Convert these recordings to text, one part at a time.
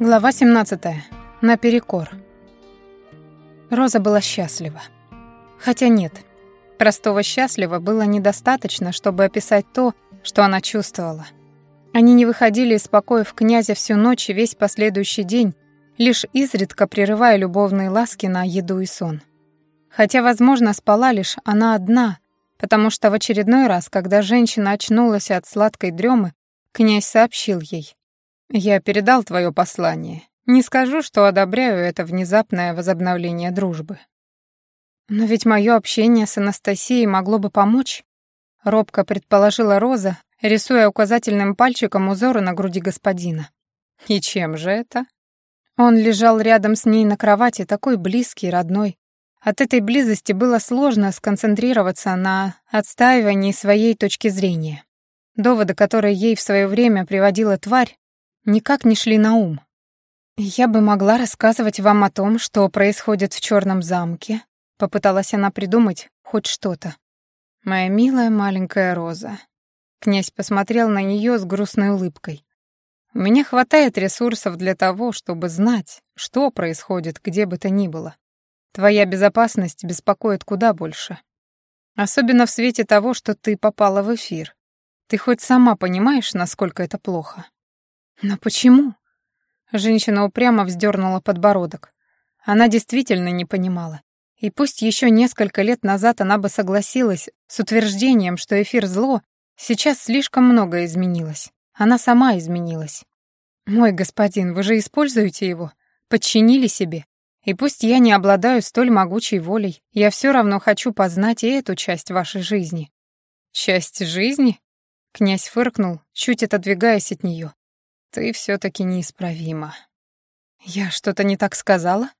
Глава 17. Наперекор. Роза была счастлива. Хотя нет, простого счастлива было недостаточно, чтобы описать то, что она чувствовала. Они не выходили из покоев князя всю ночь и весь последующий день, лишь изредка прерывая любовные ласки на еду и сон. Хотя, возможно, спала лишь она одна, потому что в очередной раз, когда женщина очнулась от сладкой дремы, князь сообщил ей. «Я передал твое послание. Не скажу, что одобряю это внезапное возобновление дружбы». «Но ведь мое общение с Анастасией могло бы помочь», — робко предположила Роза, рисуя указательным пальчиком узоры на груди господина. «И чем же это?» Он лежал рядом с ней на кровати, такой близкий, родной. От этой близости было сложно сконцентрироваться на отстаивании своей точки зрения. Доводы, которые ей в свое время приводила тварь, никак не шли на ум. «Я бы могла рассказывать вам о том, что происходит в Черном замке», попыталась она придумать хоть что-то. «Моя милая маленькая Роза». Князь посмотрел на нее с грустной улыбкой. «У меня хватает ресурсов для того, чтобы знать, что происходит где бы то ни было. Твоя безопасность беспокоит куда больше. Особенно в свете того, что ты попала в эфир. Ты хоть сама понимаешь, насколько это плохо?» «Но почему?» Женщина упрямо вздернула подбородок. Она действительно не понимала. И пусть еще несколько лет назад она бы согласилась с утверждением, что эфир зло, сейчас слишком многое изменилось. Она сама изменилась. «Мой господин, вы же используете его, подчинили себе. И пусть я не обладаю столь могучей волей, я все равно хочу познать и эту часть вашей жизни». «Часть жизни?» Князь фыркнул, чуть отодвигаясь от нее. Ты все-таки неисправима. Я что-то не так сказала?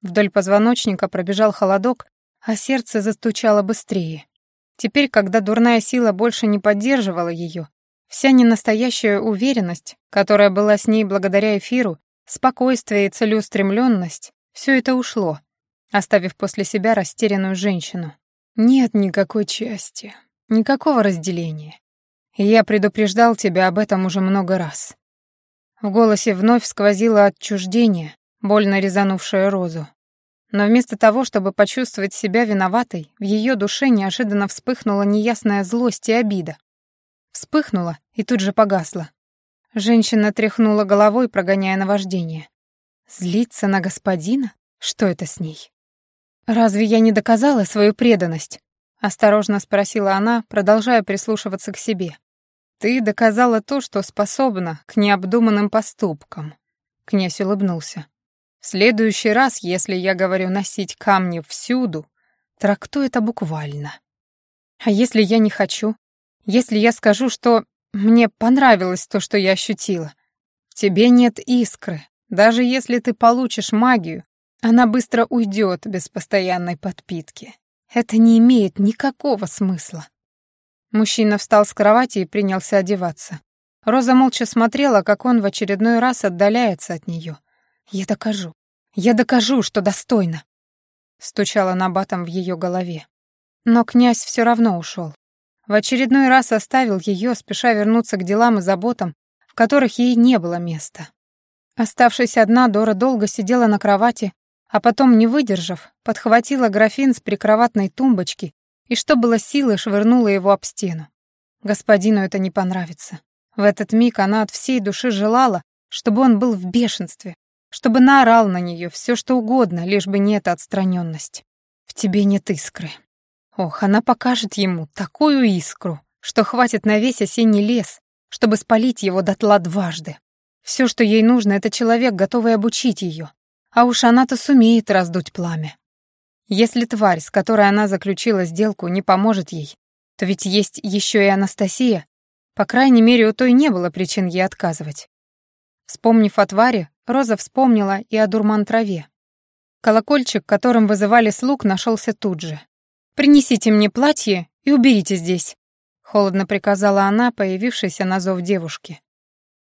Вдоль позвоночника пробежал холодок, а сердце застучало быстрее. Теперь, когда дурная сила больше не поддерживала ее, вся ненастоящая уверенность, которая была с ней благодаря эфиру, спокойствие и целеустремленность, все это ушло, оставив после себя растерянную женщину. Нет никакой части, никакого разделения. Я предупреждал тебя об этом уже много раз. В голосе вновь сквозило отчуждение, больно резанувшее Розу. Но вместо того, чтобы почувствовать себя виноватой, в ее душе неожиданно вспыхнула неясная злость и обида. Вспыхнула и тут же погасла. Женщина тряхнула головой, прогоняя наваждение. Злиться на господина? Что это с ней? «Разве я не доказала свою преданность?» — осторожно спросила она, продолжая прислушиваться к себе. «Ты доказала то, что способна к необдуманным поступкам», — князь улыбнулся. «В следующий раз, если я говорю носить камни всюду, трактуй это буквально. А если я не хочу? Если я скажу, что мне понравилось то, что я ощутила? Тебе нет искры. Даже если ты получишь магию, она быстро уйдет без постоянной подпитки. Это не имеет никакого смысла. Мужчина встал с кровати и принялся одеваться. Роза молча смотрела, как он в очередной раз отдаляется от нее. «Я докажу. Я докажу, что достойна!» Стучала набатом в ее голове. Но князь все равно ушел. В очередной раз оставил ее, спеша вернуться к делам и заботам, в которых ей не было места. Оставшись одна, Дора долго сидела на кровати, а потом, не выдержав, подхватила графин с прикроватной тумбочки и что было силы швырнула его об стену. Господину это не понравится. В этот миг она от всей души желала, чтобы он был в бешенстве, чтобы наорал на нее все что угодно, лишь бы не эта отстраненность. В тебе нет искры. Ох, она покажет ему такую искру, что хватит на весь осенний лес, чтобы спалить его дотла дважды. Все, что ей нужно, это человек, готовый обучить ее. А уж она-то сумеет раздуть пламя. Если тварь, с которой она заключила сделку, не поможет ей, то ведь есть еще и Анастасия. По крайней мере, у той не было причин ей отказывать. Вспомнив о твари, Роза вспомнила и о дурман-траве. Колокольчик, которым вызывали слуг, нашелся тут же. «Принесите мне платье и уберите здесь», — холодно приказала она, появившейся на зов девушки.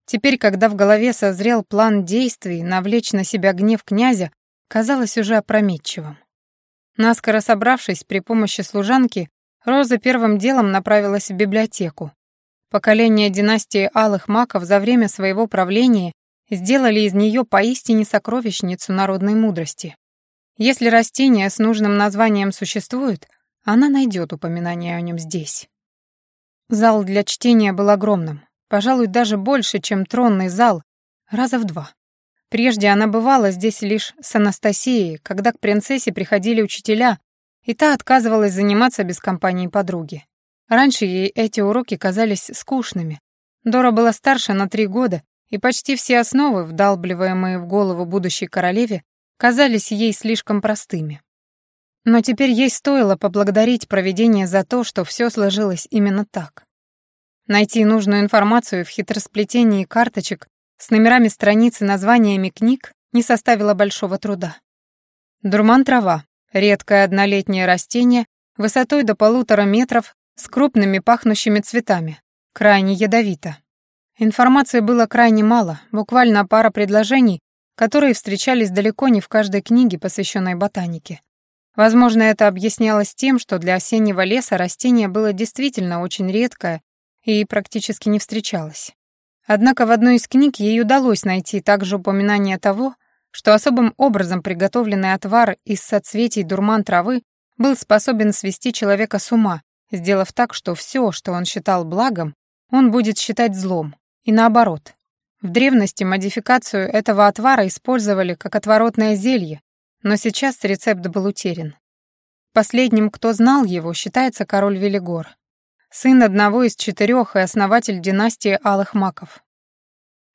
Теперь, когда в голове созрел план действий навлечь на себя гнев князя, казалось уже опрометчивым. Наскоро собравшись при помощи служанки, Роза первым делом направилась в библиотеку. Поколение династии Алых Маков за время своего правления сделали из нее поистине сокровищницу народной мудрости. Если растение с нужным названием существует, она найдет упоминание о нем здесь. Зал для чтения был огромным, пожалуй, даже больше, чем тронный зал, раза в два. Прежде она бывала здесь лишь с Анастасией, когда к принцессе приходили учителя, и та отказывалась заниматься без компании подруги. Раньше ей эти уроки казались скучными. Дора была старше на три года, и почти все основы, вдалбливаемые в голову будущей королеве, казались ей слишком простыми. Но теперь ей стоило поблагодарить провидение за то, что все сложилось именно так. Найти нужную информацию в хитросплетении карточек с номерами страниц и названиями книг не составило большого труда. Дурман-трава — редкое однолетнее растение высотой до полутора метров с крупными пахнущими цветами, крайне ядовито. Информации было крайне мало, буквально пара предложений, которые встречались далеко не в каждой книге, посвященной ботанике. Возможно, это объяснялось тем, что для осеннего леса растение было действительно очень редкое и практически не встречалось. Однако в одной из книг ей удалось найти также упоминание того, что особым образом приготовленный отвар из соцветий дурман травы был способен свести человека с ума, сделав так, что все, что он считал благом, он будет считать злом, и наоборот. В древности модификацию этого отвара использовали как отворотное зелье, но сейчас рецепт был утерян. Последним, кто знал его, считается король Велигор, сын одного из четырех и основатель династии Алых Маков.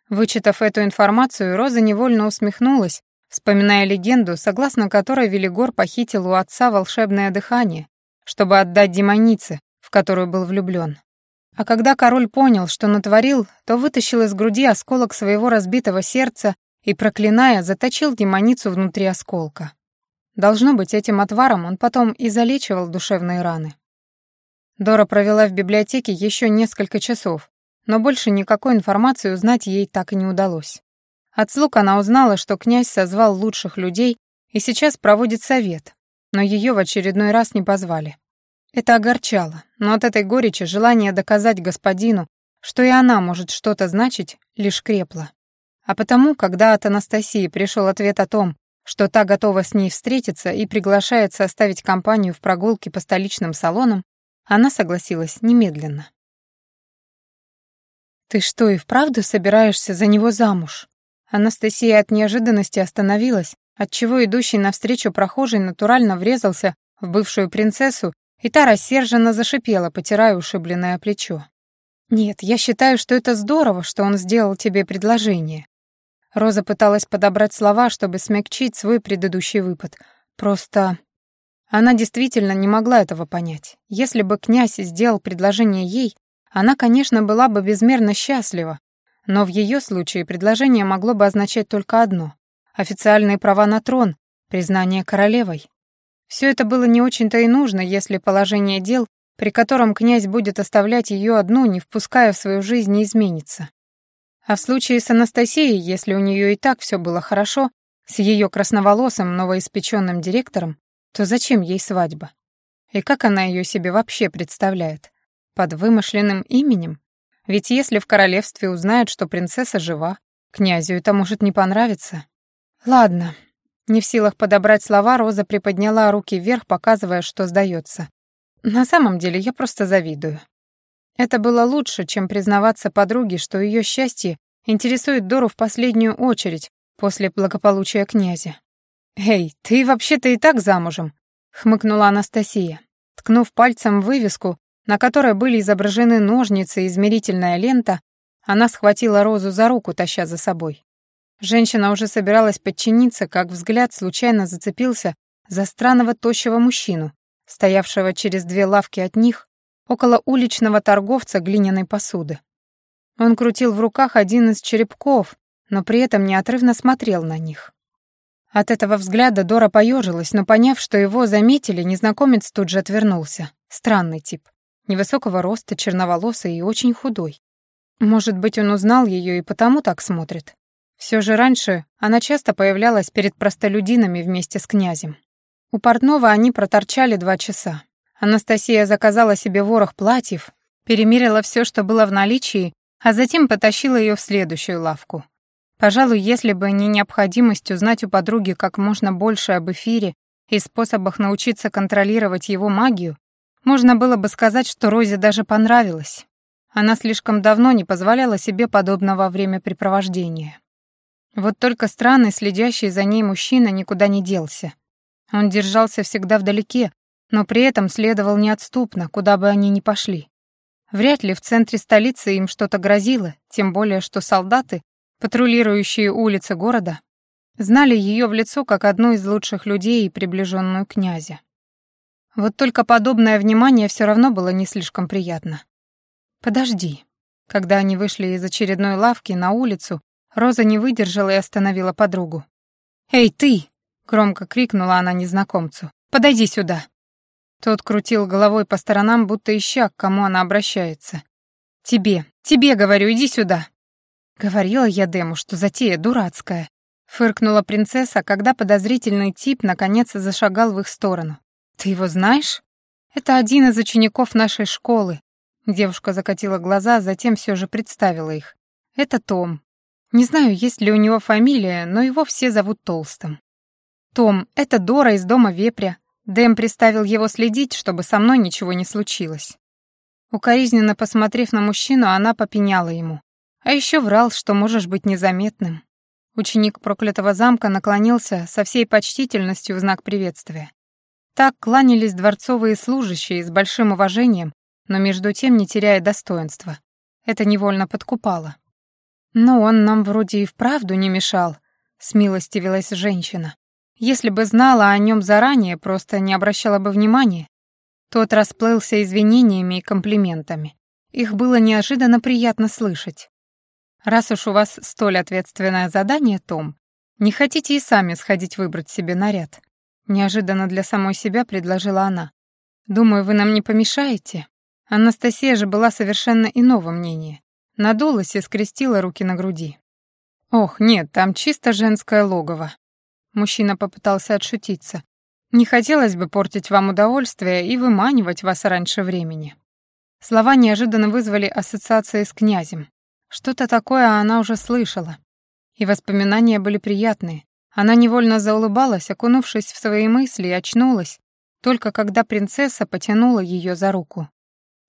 Вычитав эту информацию, Роза невольно усмехнулась, вспоминая легенду, согласно которой Велигор похитил у отца волшебное дыхание, чтобы отдать демонице, в которую был влюблен. А когда король понял, что натворил, то вытащил из груди осколок своего разбитого сердца и, проклиная, заточил демоницу внутри осколка. Должно быть, этим отваром он потом и залечивал душевные раны. Дора провела в библиотеке еще несколько часов, но больше никакой информации узнать ей так и не удалось. От слуг она узнала, что князь созвал лучших людей и сейчас проводит совет, но ее в очередной раз не позвали. Это огорчало, но от этой горечи желание доказать господину, что и она может что-то значить, лишь крепло. А потому, когда от Анастасии пришел ответ о том, что та готова с ней встретиться и приглашает составить компанию в прогулке по столичным салонам, она согласилась немедленно. «Ты что, и вправду собираешься за него замуж?» Анастасия от неожиданности остановилась, отчего идущий навстречу прохожий натурально врезался в бывшую принцессу, и та рассерженно зашипела, потирая ушибленное плечо. «Нет, я считаю, что это здорово, что он сделал тебе предложение. Роза пыталась подобрать слова, чтобы смягчить свой предыдущий выпад. Просто она действительно не могла этого понять. Если бы князь сделал предложение ей, она, конечно, была бы безмерно счастлива, но в ее случае предложение могло бы означать только одно — официальные права на трон, признание королевой. Все это было не очень-то и нужно, если положение дел, при котором князь будет оставлять ее одну, не впуская в свою жизнь, не изменится. А в случае с Анастасией, если у нее и так все было хорошо, с ее красноволосым новоиспеченным директором, то зачем ей свадьба? И как она ее себе вообще представляет? Под вымышленным именем? Ведь если в королевстве узнают, что принцесса жива, князю это может не понравиться. Ладно. Не в силах подобрать слова, Роза приподняла руки вверх, показывая, что сдается. На самом деле я просто завидую. Это было лучше, чем признаваться подруге, что ее счастье интересует Дору в последнюю очередь после благополучия князя. «Эй, ты вообще-то и так замужем», — хмыкнула Анастасия, ткнув пальцем в вывеску, на которой были изображены ножницы и измерительная лента, она схватила Розу за руку, таща за собой. Женщина уже собиралась подчиниться, как взгляд случайно зацепился за странного тощего мужчину, стоявшего через две лавки от них около уличного торговца глиняной посуды. Он крутил в руках один из черепков, но при этом неотрывно смотрел на них. От этого взгляда Дора поежилась, но поняв, что его заметили, незнакомец тут же отвернулся. Странный тип. Невысокого роста, черноволосый и очень худой. Может быть, он узнал ее и потому так смотрит. Все же раньше она часто появлялась перед простолюдинами вместе с князем. У портного они проторчали два часа. Анастасия заказала себе ворох платьев, перемерила все, что было в наличии, а затем потащила ее в следующую лавку. Пожалуй, если бы не необходимость узнать у подруги как можно больше об эфире и способах научиться контролировать его магию, можно было бы сказать, что Розе даже понравилось. Она слишком давно не позволяла себе подобного времяпрепровождения. Вот только странный, следящий за ней мужчина никуда не делся. Он держался всегда вдалеке, но при этом следовал неотступно, куда бы они ни пошли. Вряд ли в центре столицы им что-то грозило, тем более что солдаты, патрулирующие улицы города, знали ее в лицо как одну из лучших людей и приближенную князя. Вот только подобное внимание все равно было не слишком приятно. «Подожди». Когда они вышли из очередной лавки на улицу, Роза не выдержала и остановила подругу. «Эй, ты!» — громко крикнула она незнакомцу. «Подойди сюда!» Тот крутил головой по сторонам, будто ища, к кому она обращается. «Тебе, тебе, говорю, иди сюда!» Говорила я Дему, что затея дурацкая. Фыркнула принцесса, когда подозрительный тип наконец зашагал в их сторону. «Ты его знаешь?» «Это один из учеников нашей школы». Девушка закатила глаза, затем все же представила их. «Это Том, не знаю, есть ли у него фамилия, но его все зовут Толстым. Том, это Дора из дома Вепря. Дэм приставил его следить, чтобы со мной ничего не случилось. Укоризненно посмотрев на мужчину, она попеняла ему. А еще врал, что можешь быть незаметным. Ученик проклятого замка наклонился со всей почтительностью в знак приветствия. Так кланялись дворцовые служащие с большим уважением, но между тем не теряя достоинства. Это невольно подкупало. «Но он нам вроде и вправду не мешал», — смилостивилась женщина. «Если бы знала о нем заранее, просто не обращала бы внимания». Тот расплылся извинениями и комплиментами. Их было неожиданно приятно слышать. «Раз уж у вас столь ответственное задание, Том, не хотите и сами сходить выбрать себе наряд?» Неожиданно для самой себя предложила она. «Думаю, вы нам не помешаете?» Анастасия же была совершенно иного мнения. Надулась и скрестила руки на груди. «Ох, нет, там чисто женское логово». Мужчина попытался отшутиться. «Не хотелось бы портить вам удовольствие и выманивать вас раньше времени». Слова неожиданно вызвали ассоциации с князем. Что-то такое она уже слышала. И воспоминания были приятные. Она невольно заулыбалась, окунувшись в свои мысли, и очнулась, только когда принцесса потянула ее за руку.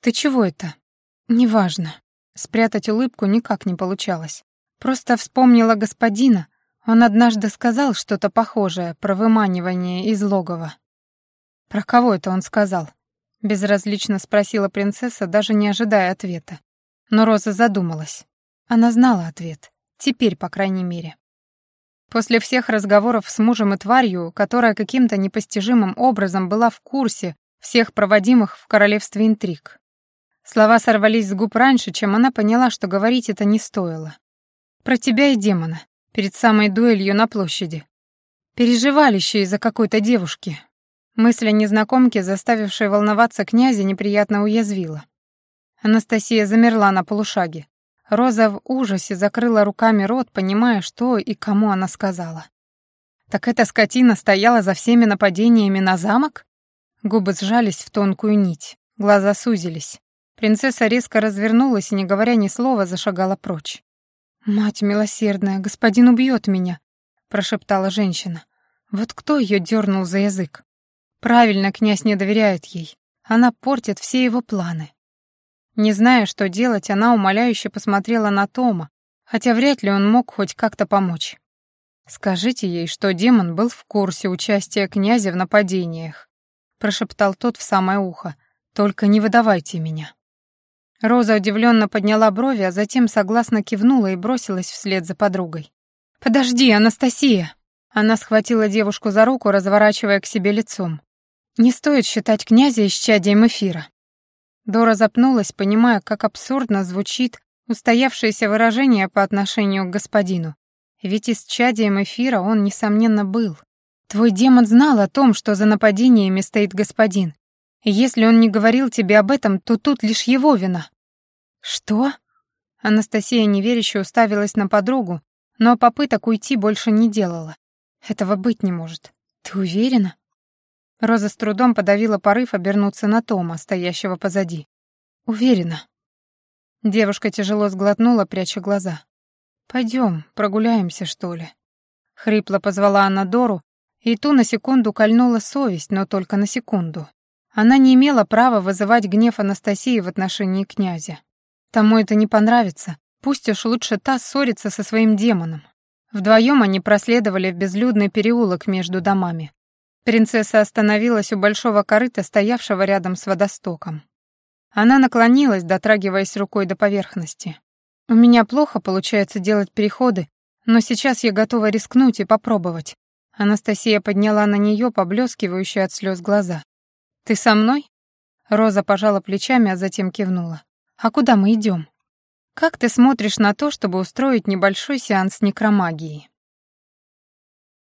«Ты чего это?» «Неважно», Спрятать улыбку никак не получалось. Просто вспомнила господина. Он однажды сказал что-то похожее про выманивание из логова. «Про кого это он сказал?» Безразлично спросила принцесса, даже не ожидая ответа. Но Роза задумалась. Она знала ответ. Теперь, по крайней мере. После всех разговоров с мужем и тварью, которая каким-то непостижимым образом была в курсе всех проводимых в королевстве интриг, Слова сорвались с губ раньше, чем она поняла, что говорить это не стоило. «Про тебя и демона, перед самой дуэлью на площади. Переживали еще из-за какой-то девушки». Мысль о незнакомке, заставившей волноваться князя, неприятно уязвила. Анастасия замерла на полушаге. Роза в ужасе закрыла руками рот, понимая, что и кому она сказала. «Так эта скотина стояла за всеми нападениями на замок?» Губы сжались в тонкую нить, глаза сузились. Принцесса резко развернулась и, не говоря ни слова, зашагала прочь. «Мать милосердная, господин убьет меня», — прошептала женщина. «Вот кто ее дернул за язык? Правильно, князь не доверяет ей. Она портит все его планы». Не зная, что делать, она умоляюще посмотрела на Тома, хотя вряд ли он мог хоть как-то помочь. «Скажите ей, что демон был в курсе участия князя в нападениях», — прошептал тот в самое ухо. «Только не выдавайте меня». Роза удивленно подняла брови, а затем согласно кивнула и бросилась вслед за подругой. «Подожди, Анастасия!» Она схватила девушку за руку, разворачивая к себе лицом. «Не стоит считать князя исчадием эфира». Дора запнулась, понимая, как абсурдно звучит устоявшееся выражение по отношению к господину. Ведь исчадием эфира он, несомненно, был. Твой демон знал о том, что за нападениями стоит господин, если он не говорил тебе об этом, то тут лишь его вина». «Что?» Анастасия неверяще уставилась на подругу, но попыток уйти больше не делала. «Этого быть не может. Ты уверена?» Роза с трудом подавила порыв обернуться на Тома, стоящего позади. «Уверена». Девушка тяжело сглотнула, пряча глаза. Пойдем, прогуляемся, что ли?» Хрипло позвала она Дору, и ту на секунду кольнула совесть, но только на секунду. Она не имела права вызывать гнев Анастасии в отношении князя. Тому это не понравится, пусть уж лучше та ссорится со своим демоном. Вдвоем они проследовали в безлюдный переулок между домами. Принцесса остановилась у большого корыта, стоявшего рядом с водостоком. Она наклонилась, дотрагиваясь рукой до поверхности. «У меня плохо получается делать переходы, но сейчас я готова рискнуть и попробовать». Анастасия подняла на нее поблескивающие от слез глаза. «Ты со мной?» Роза пожала плечами, а затем кивнула. «А куда мы идем?» «Как ты смотришь на то, чтобы устроить небольшой сеанс некромагии?»